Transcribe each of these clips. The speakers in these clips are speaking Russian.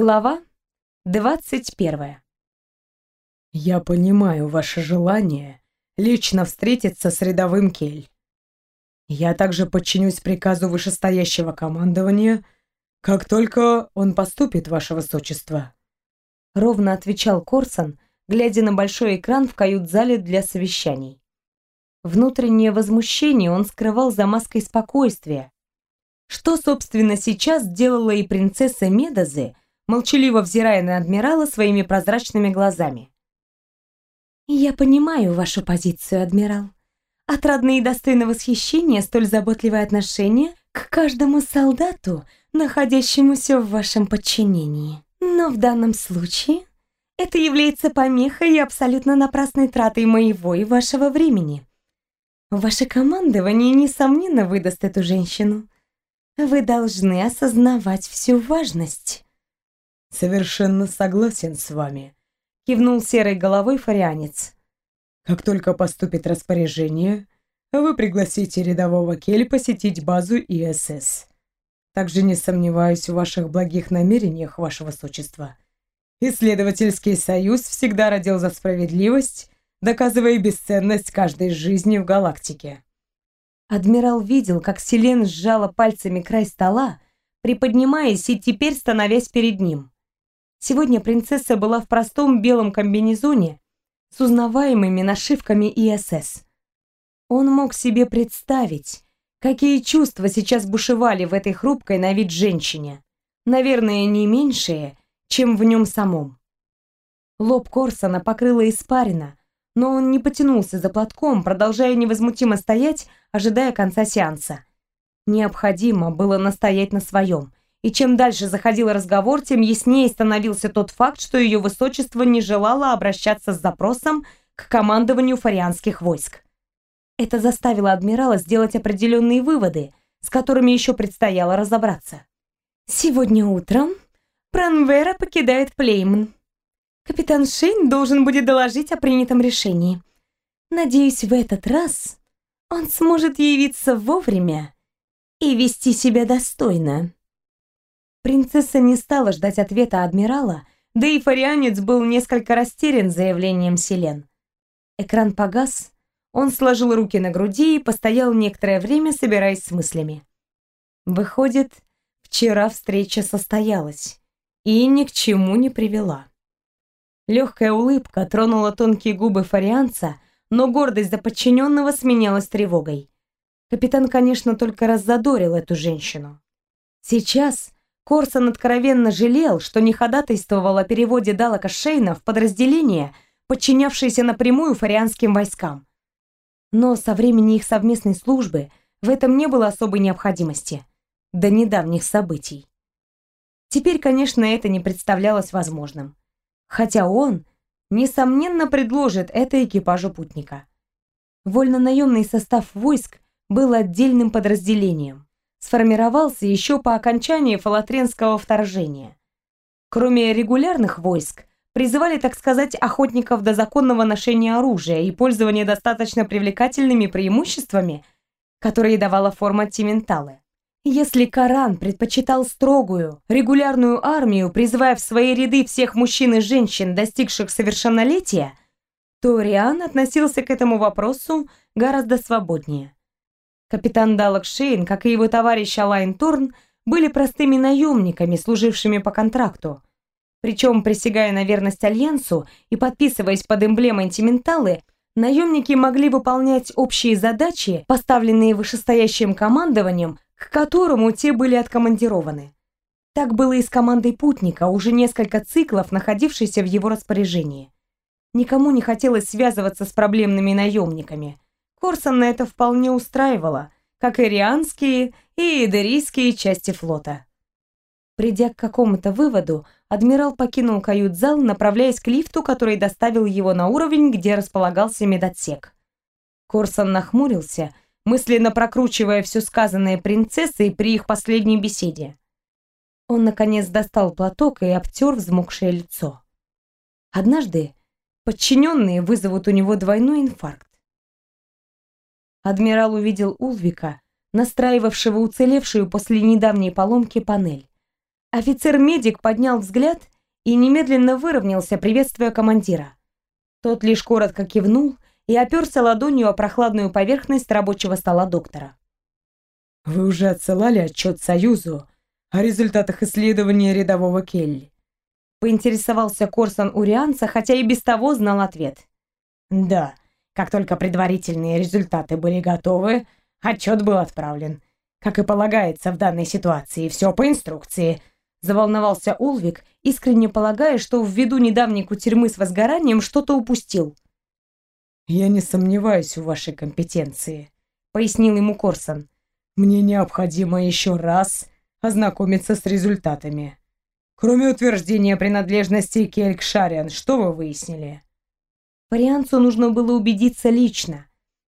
Глава 21. Я понимаю ваше желание лично встретиться с рядовым Кель. Я также подчинюсь приказу вышестоящего командования, как только он поступит, ваше высочество. Ровно отвечал Корсон, глядя на большой экран в кают-зале для совещаний. Внутреннее возмущение он скрывал за маской спокойствия. Что, собственно, сейчас делала и принцесса Медозы, молчаливо взирая на адмирала своими прозрачными глазами. «Я понимаю вашу позицию, адмирал. Отрадно и достойно восхищения столь заботливое отношение к каждому солдату, находящемуся в вашем подчинении. Но в данном случае это является помехой и абсолютно напрасной тратой моего и вашего времени. Ваше командование, несомненно, выдаст эту женщину. Вы должны осознавать всю важность. Совершенно согласен с вами, кивнул серой головой фарианец. Как только поступит распоряжение, вы пригласите рядового Кель посетить базу ИСС. Также не сомневаюсь в ваших благих намерениях, ваше высочество. Исследовательский союз всегда родил за справедливость, доказывая бесценность каждой жизни в галактике. Адмирал видел, как Селен сжала пальцами край стола, приподнимаясь и теперь становясь перед ним. Сегодня принцесса была в простом белом комбинезоне с узнаваемыми нашивками ИСС. Он мог себе представить, какие чувства сейчас бушевали в этой хрупкой на вид женщине. Наверное, не меньшие, чем в нем самом. Лоб Корсона покрыла испарина, но он не потянулся за платком, продолжая невозмутимо стоять, ожидая конца сеанса. Необходимо было настоять на своем и чем дальше заходил разговор, тем яснее становился тот факт, что ее высочество не желало обращаться с запросом к командованию фарианских войск. Это заставило адмирала сделать определенные выводы, с которыми еще предстояло разобраться. «Сегодня утром Пранвера покидает Плейман. Капитан Шейн должен будет доложить о принятом решении. Надеюсь, в этот раз он сможет явиться вовремя и вести себя достойно». Принцесса не стала ждать ответа адмирала, да и фарианец был несколько растерян заявлением Селен. Экран погас, он сложил руки на груди и постоял некоторое время, собираясь с мыслями. Выходит, вчера встреча состоялась и ни к чему не привела. Легкая улыбка тронула тонкие губы фарианца, но гордость за подчиненного сменялась тревогой. Капитан, конечно, только раззадорил эту женщину. Сейчас Корсон откровенно жалел, что не ходатайствовал о переводе Далака Шейна в подразделение, подчинявшееся напрямую фарианским войскам. Но со времени их совместной службы в этом не было особой необходимости. До недавних событий. Теперь, конечно, это не представлялось возможным. Хотя он, несомненно, предложит это экипажу путника. Вольно-наемный состав войск был отдельным подразделением сформировался еще по окончании фалатренского вторжения. Кроме регулярных войск, призывали, так сказать, охотников до законного ношения оружия и пользования достаточно привлекательными преимуществами, которые давала форма Тименталы. Если Коран предпочитал строгую, регулярную армию, призывая в свои ряды всех мужчин и женщин, достигших совершеннолетия, то Риан относился к этому вопросу гораздо свободнее. Капитан Далок Шейн, как и его товарищ Алайн Торн, были простыми наемниками, служившими по контракту. Причем, присягая на верность Альянсу и подписываясь под эмблемой Антименталы, наемники могли выполнять общие задачи, поставленные вышестоящим командованием, к которому те были откомандированы. Так было и с командой путника, уже несколько циклов, находившейся в его распоряжении. Никому не хотелось связываться с проблемными наемниками – Корсона это вполне устраивало, как и рианские и идерийские части флота. Придя к какому-то выводу, адмирал покинул кают-зал, направляясь к лифту, который доставил его на уровень, где располагался медотсек. Корсон нахмурился, мысленно прокручивая все сказанное принцессой при их последней беседе. Он, наконец, достал платок и обтер взмокшее лицо. Однажды подчиненные вызовут у него двойной инфаркт адмирал увидел Улвика, настраивавшего уцелевшую после недавней поломки панель. Офицер-медик поднял взгляд и немедленно выровнялся, приветствуя командира. Тот лишь коротко кивнул и оперся ладонью о прохладную поверхность рабочего стола доктора. «Вы уже отсылали отчет Союзу о результатах исследования рядового Келли?» Поинтересовался Корсон Урианца, хотя и без того знал ответ. «Да, как только предварительные результаты были готовы, отчет был отправлен. Как и полагается в данной ситуации, все по инструкции», Заволновался Улвик, искренне полагая, что ввиду недавней кутерьмы с возгоранием что-то упустил. «Я не сомневаюсь в вашей компетенции», — пояснил ему Корсон. «Мне необходимо еще раз ознакомиться с результатами. Кроме утверждения принадлежности Кельк Шариан, что вы выяснили?» Парианцу нужно было убедиться лично.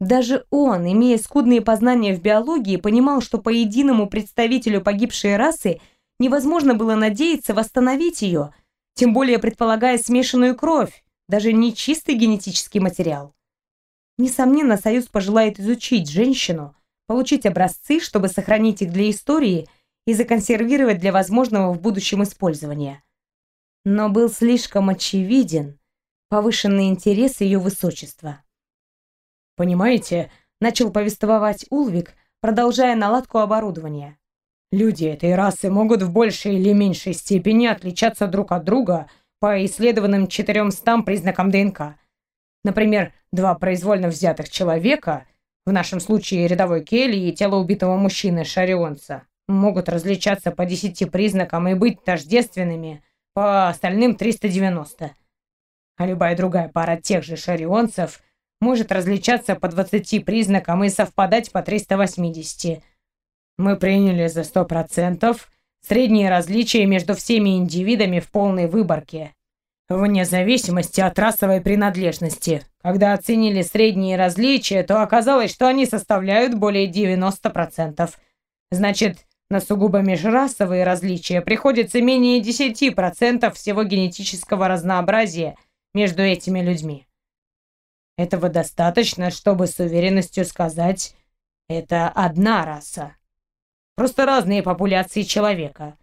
Даже он, имея скудные познания в биологии, понимал, что по единому представителю погибшей расы невозможно было надеяться восстановить ее, тем более предполагая смешанную кровь, даже не чистый генетический материал. Несомненно, Союз пожелает изучить женщину, получить образцы, чтобы сохранить их для истории и законсервировать для возможного в будущем использования. Но был слишком очевиден, повышенный интерес ее высочества. «Понимаете», — начал повествовать Улвик, продолжая наладку оборудования. «Люди этой расы могут в большей или меньшей степени отличаться друг от друга по исследованным 400 признакам ДНК. Например, два произвольно взятых человека, в нашем случае рядовой Келли и тело убитого мужчины Шарионца, могут различаться по 10 признакам и быть тождественными по остальным 390 а любая другая пара тех же шарионцев может различаться по 20 признакам и совпадать по 380. Мы приняли за 100% средние различия между всеми индивидами в полной выборке, вне зависимости от расовой принадлежности. Когда оценили средние различия, то оказалось, что они составляют более 90%. Значит, на сугубо межрасовые различия приходится менее 10% всего генетического разнообразия – между этими людьми. Этого достаточно, чтобы с уверенностью сказать, это одна раса. Просто разные популяции человека.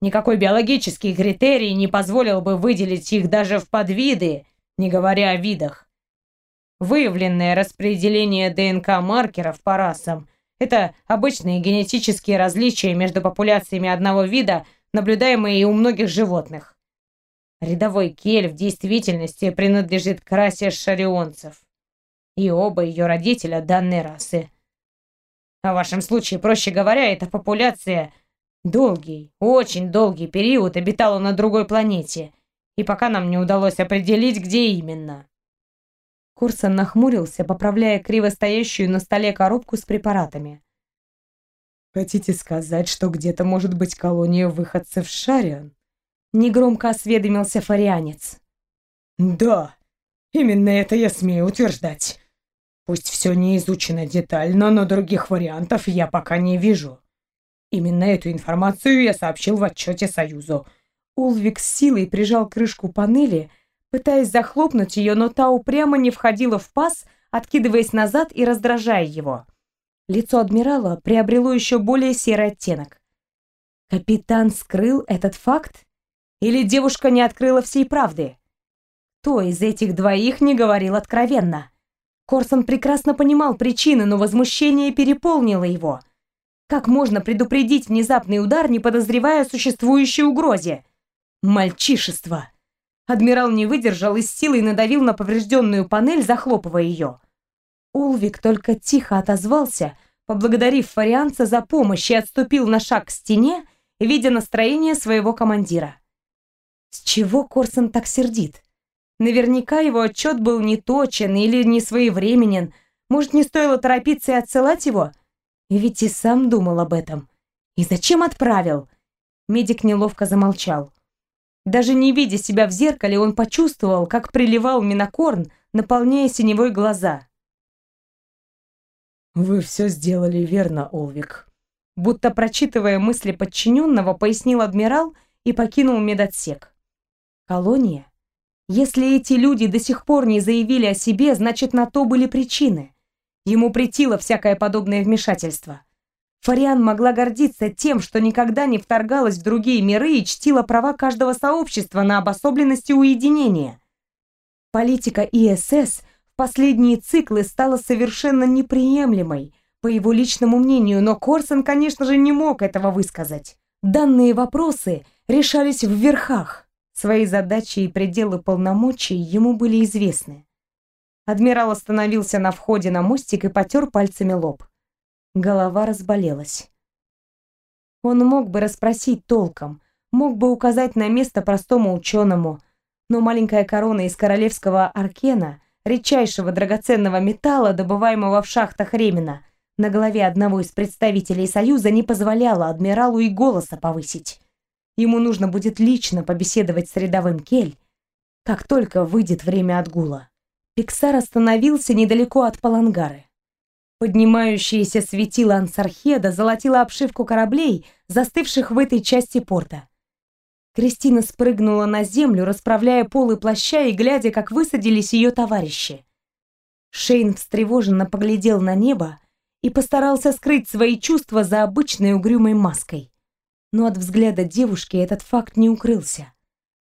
Никакой биологический критерий не позволил бы выделить их даже в подвиды, не говоря о видах. Выявленное распределение ДНК-маркеров по расам – это обычные генетические различия между популяциями одного вида, наблюдаемые и у многих животных. Рядовой кель в действительности принадлежит к расе шарионцев. И оба ее родителя данной расы. А в вашем случае, проще говоря, эта популяция долгий, очень долгий период обитала на другой планете. И пока нам не удалось определить, где именно. Курсон нахмурился, поправляя криво стоящую на столе коробку с препаратами. «Хотите сказать, что где-то может быть колония выходцев Шарион?» Негромко осведомился фарианец. «Да, именно это я смею утверждать. Пусть все не изучено детально, но других вариантов я пока не вижу. Именно эту информацию я сообщил в отчете Союзу». Улвик с силой прижал крышку панели, пытаясь захлопнуть ее, но та упрямо не входила в паз, откидываясь назад и раздражая его. Лицо адмирала приобрело еще более серый оттенок. Капитан скрыл этот факт? Или девушка не открыла всей правды? Кто из этих двоих не говорил откровенно? Корсон прекрасно понимал причины, но возмущение переполнило его. Как можно предупредить внезапный удар, не подозревая о существующей угрозе? Мальчишество! Адмирал не выдержал и с силой надавил на поврежденную панель, захлопывая ее. Улвик только тихо отозвался, поблагодарив фарианца за помощь и отступил на шаг к стене, видя настроение своего командира. С чего Корсон так сердит? Наверняка его отчет был не точен или не своевременен. Может, не стоило торопиться и отсылать его? Ведь и сам думал об этом. И зачем отправил? Медик неловко замолчал. Даже не видя себя в зеркале, он почувствовал, как приливал минокорн, наполняя синевой глаза. «Вы все сделали верно, Олвик», будто прочитывая мысли подчиненного, пояснил адмирал и покинул медотсек. Колония? Если эти люди до сих пор не заявили о себе, значит, на то были причины. Ему претило всякое подобное вмешательство. Фариан могла гордиться тем, что никогда не вторгалась в другие миры и чтила права каждого сообщества на обособленность и уединение. Политика ИСС в последние циклы стала совершенно неприемлемой, по его личному мнению, но Корсон, конечно же, не мог этого высказать. Данные вопросы решались в верхах. Свои задачи и пределы полномочий ему были известны. Адмирал остановился на входе на мостик и потер пальцами лоб. Голова разболелась. Он мог бы расспросить толком, мог бы указать на место простому ученому, но маленькая корона из королевского аркена, редчайшего драгоценного металла, добываемого в шахтах Ремена, на голове одного из представителей Союза не позволяла адмиралу и голоса повысить. Ему нужно будет лично побеседовать с рядовым Кель, как только выйдет время отгула. Пиксар остановился недалеко от Палангары. Поднимающееся светило Ансархеда золотило обшивку кораблей, застывших в этой части порта. Кристина спрыгнула на землю, расправляя полы плаща и глядя, как высадились ее товарищи. Шейн встревоженно поглядел на небо и постарался скрыть свои чувства за обычной угрюмой маской. Но от взгляда девушки этот факт не укрылся.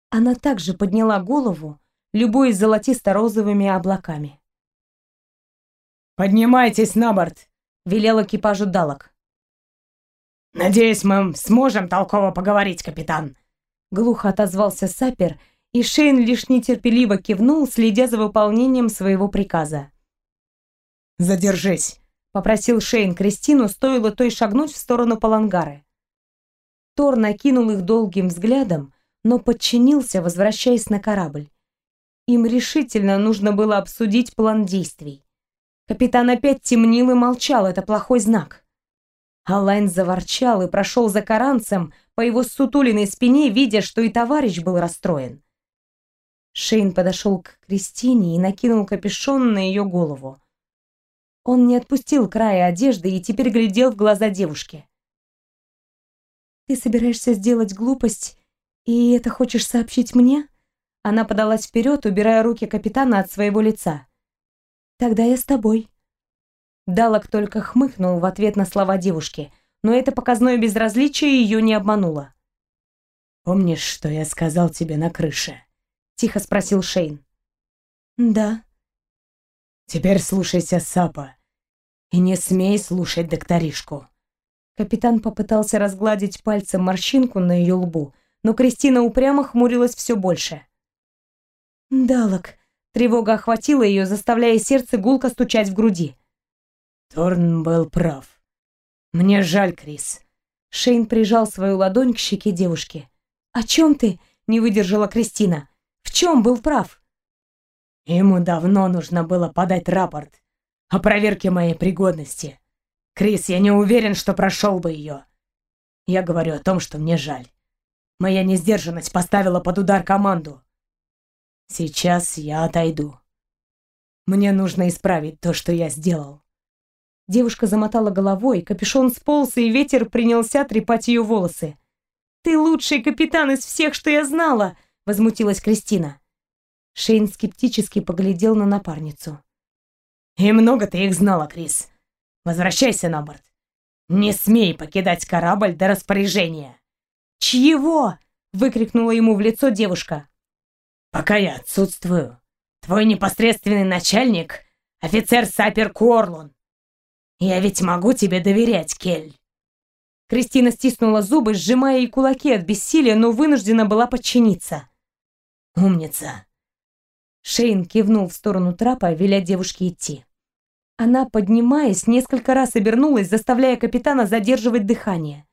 Она также подняла голову, любой золотисто-розовыми облаками. «Поднимайтесь на борт!» — велел экипажу Далок. «Надеюсь, мы сможем толково поговорить, капитан!» Глухо отозвался Сапер, и Шейн лишь нетерпеливо кивнул, следя за выполнением своего приказа. «Задержись!» — попросил Шейн Кристину, стоило той шагнуть в сторону Палангары. Тор накинул их долгим взглядом, но подчинился, возвращаясь на корабль. Им решительно нужно было обсудить план действий. Капитан опять темнил и молчал, это плохой знак. Алайн заворчал и прошел за каранцем по его сутулиной спине, видя, что и товарищ был расстроен. Шейн подошел к Кристине и накинул капюшон на ее голову. Он не отпустил края одежды и теперь глядел в глаза девушки. «Ты собираешься сделать глупость, и это хочешь сообщить мне?» Она подалась вперед, убирая руки капитана от своего лица. Тогда я с тобой. Далок только хмыкнул в ответ на слова девушки, но это показное безразличие ее не обмануло. «Помнишь, что я сказал тебе на крыше?» — тихо спросил Шейн. «Да». «Теперь слушайся Сапа и не смей слушать докторишку». Капитан попытался разгладить пальцем морщинку на ее лбу, но Кристина упрямо хмурилась все больше. «Далок, Тревога охватила ее, заставляя сердце гулко стучать в груди. Торн был прав. Мне жаль, Крис. Шейн прижал свою ладонь к щеке девушки. «О чем ты?» — не выдержала Кристина. «В чем был прав?» Ему давно нужно было подать рапорт о проверке моей пригодности. Крис, я не уверен, что прошел бы ее. Я говорю о том, что мне жаль. Моя несдержанность поставила под удар команду. Сейчас я отойду. Мне нужно исправить то, что я сделал. Девушка замотала головой, капюшон сполз, и ветер принялся трепать ее волосы. «Ты лучший капитан из всех, что я знала!» — возмутилась Кристина. Шейн скептически поглядел на напарницу. «И много ты их знала, Крис. Возвращайся на борт. Не смей покидать корабль до распоряжения». «Чьего?» — выкрикнула ему в лицо девушка. Пока я отсутствую, твой непосредственный начальник — офицер Сапер Корлун. Я ведь могу тебе доверять, Кель. Кристина стиснула зубы, сжимая ей кулаки от бессилия, но вынуждена была подчиниться. «Умница!» Шейн кивнул в сторону трапа, веля девушке идти. Она, поднимаясь, несколько раз обернулась, заставляя капитана задерживать дыхание.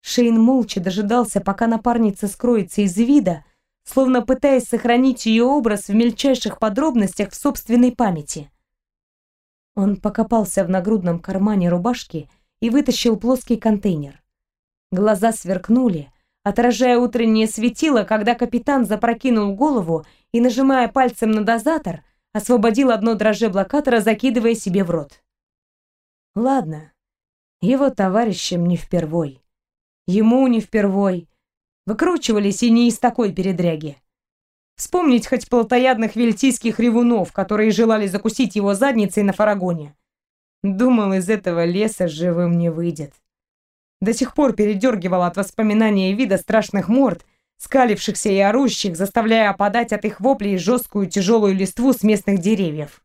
Шейн молча дожидался, пока напарница скроется из вида, словно пытаясь сохранить ее образ в мельчайших подробностях в собственной памяти. Он покопался в нагрудном кармане рубашки и вытащил плоский контейнер. Глаза сверкнули, отражая утреннее светило, когда капитан запрокинул голову и, нажимая пальцем на дозатор, освободил одно дрожжи блокатора, закидывая себе в рот. Ладно, его товарищам не впервой. Ему не впервой, Выкручивались и не из такой передряги. Вспомнить хоть плотоядных вельтийских ревунов, которые желали закусить его задницей на фарагоне. Думал, из этого леса живым не выйдет. До сих пор передергивало от воспоминания вида страшных морд, скалившихся и орущих, заставляя опадать от их воплей жесткую тяжелую листву с местных деревьев.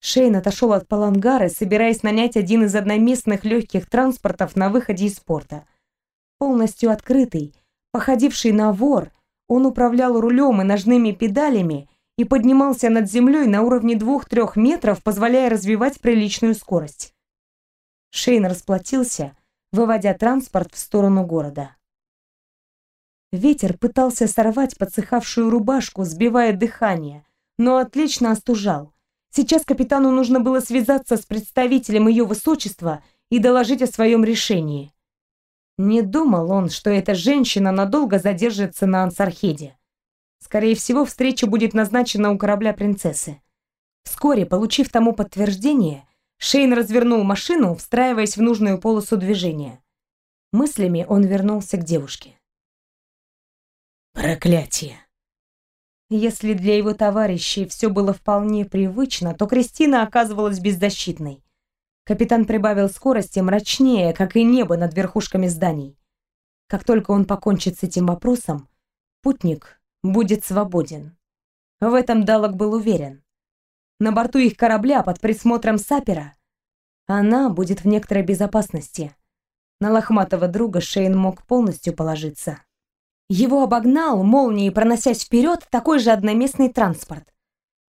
Шейн отошел от палангары, собираясь нанять один из одноместных легких транспортов на выходе из порта. Полностью открытый, походивший на вор, он управлял рулем и ножными педалями и поднимался над землей на уровне 2-3 метров, позволяя развивать приличную скорость. Шейн расплатился, выводя транспорт в сторону города. Ветер пытался сорвать подсыхавшую рубашку, сбивая дыхание, но отлично остужал. Сейчас капитану нужно было связаться с представителем ее высочества и доложить о своем решении. Не думал он, что эта женщина надолго задержится на Ансархеде. Скорее всего, встреча будет назначена у корабля принцессы. Вскоре, получив тому подтверждение, Шейн развернул машину, встраиваясь в нужную полосу движения. Мыслями он вернулся к девушке. Проклятие! Если для его товарищей все было вполне привычно, то Кристина оказывалась беззащитной. Капитан прибавил скорости мрачнее, как и небо над верхушками зданий. Как только он покончит с этим вопросом, путник будет свободен. В этом Далок был уверен. На борту их корабля под присмотром сапера она будет в некоторой безопасности. На лохматого друга Шейн мог полностью положиться. Его обогнал, молнией проносясь вперед, такой же одноместный транспорт.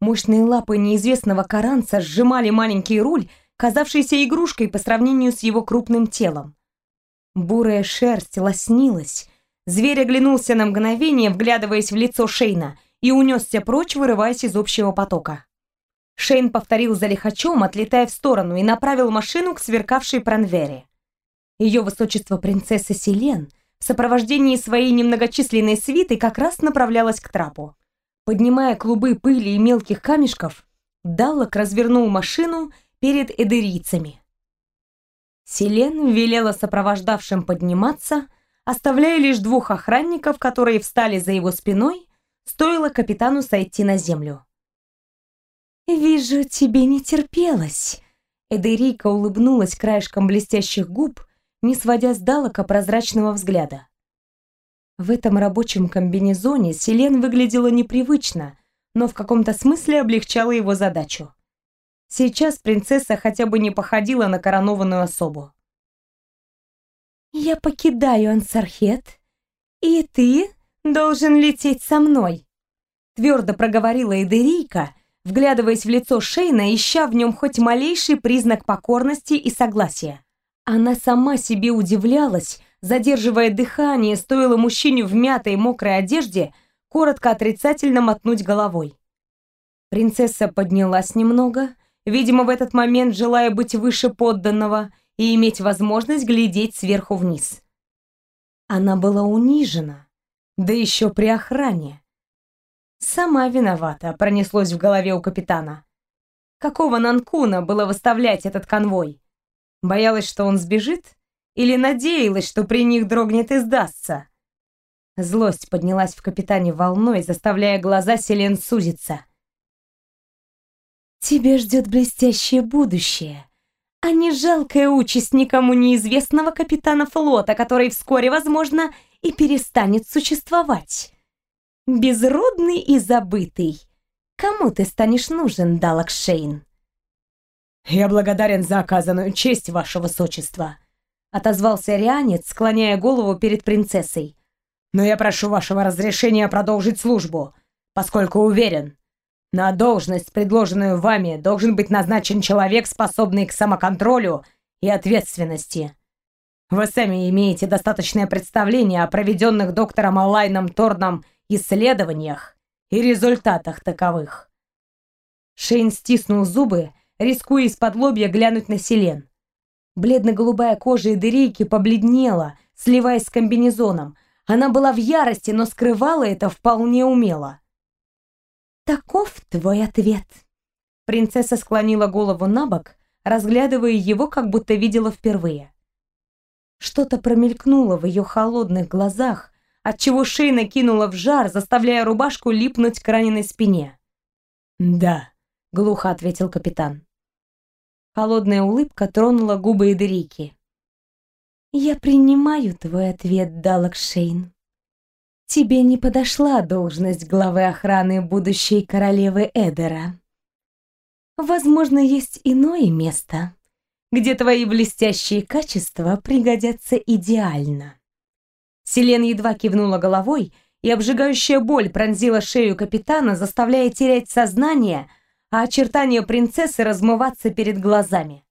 Мощные лапы неизвестного каранца сжимали маленький руль, казавшийся игрушкой по сравнению с его крупным телом. Бурая шерсть лоснилась. Зверь оглянулся на мгновение, вглядываясь в лицо Шейна, и унесся прочь, вырываясь из общего потока. Шейн повторил за лихачом, отлетая в сторону, и направил машину к сверкавшей Пранвере. Ее высочество принцесса Селен в сопровождении своей немногочисленной свиты как раз направлялась к трапу. Поднимая клубы пыли и мелких камешков, Даллок развернул машину перед эдерийцами. Селен велела сопровождавшим подниматься, оставляя лишь двух охранников, которые встали за его спиной, стоило капитану сойти на землю. «Вижу, тебе не терпелось». Эдерийка улыбнулась краешком блестящих губ, не сводя с Далока прозрачного взгляда. В этом рабочем комбинезоне Селен выглядела непривычно, но в каком-то смысле облегчала его задачу. Сейчас принцесса хотя бы не походила на коронованную особу. «Я покидаю Ансархет, и ты должен лететь со мной», твердо проговорила Эдерийка, вглядываясь в лицо Шейна, ища в нем хоть малейший признак покорности и согласия. Она сама себе удивлялась, задерживая дыхание, стоило мужчине в мятой мокрой одежде коротко отрицательно мотнуть головой. Принцесса поднялась немного, видимо, в этот момент желая быть выше подданного и иметь возможность глядеть сверху вниз. Она была унижена, да еще при охране. Сама виновата, пронеслось в голове у капитана. Какого Нанкуна было выставлять этот конвой? Боялась, что он сбежит? Или надеялась, что при них дрогнет и сдастся? Злость поднялась в капитане волной, заставляя глаза Селен сузиться. «Тебя ждет блестящее будущее, а не жалкая участь никому неизвестного капитана флота, который вскоре, возможно, и перестанет существовать» безродный и забытый. Кому ты станешь нужен, Далак Шейн?» «Я благодарен за оказанную честь, ваше высочество», — отозвался Рианец, склоняя голову перед принцессой. «Но я прошу вашего разрешения продолжить службу, поскольку уверен, на должность, предложенную вами, должен быть назначен человек, способный к самоконтролю и ответственности. Вы сами имеете достаточное представление о проведенных доктором Алайном Торном исследованиях и результатах таковых. Шейн стиснул зубы, рискуя из-под лобья глянуть на Селен. Бледно-голубая кожа и дырейки побледнела, сливаясь с комбинезоном. Она была в ярости, но скрывала это вполне умело. «Таков твой ответ». Принцесса склонила голову на бок, разглядывая его, как будто видела впервые. Что-то промелькнуло в ее холодных глазах, отчего Шейна кинула в жар, заставляя рубашку липнуть к раненой спине. «Да», — глухо ответил капитан. Холодная улыбка тронула губы Эдерики. Я принимаю твой ответ, Далак Шейн. Тебе не подошла должность главы охраны будущей королевы Эдера. Возможно, есть иное место, где твои блестящие качества пригодятся идеально. Селен едва кивнула головой, и обжигающая боль пронзила шею капитана, заставляя терять сознание, а очертания принцессы размываться перед глазами.